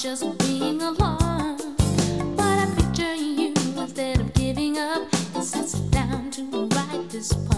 just being alone. But I picture you instead of giving up and sets down to write this.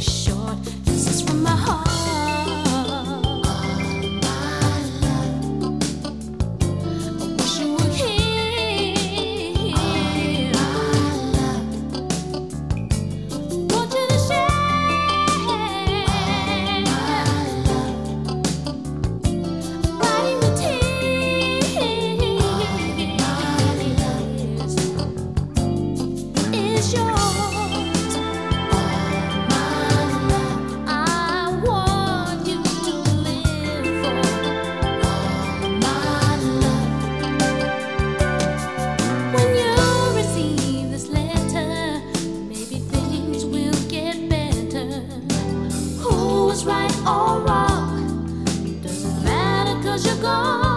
short. This is from my heart. what's right or wrong. Doesn't matter cause you're gone.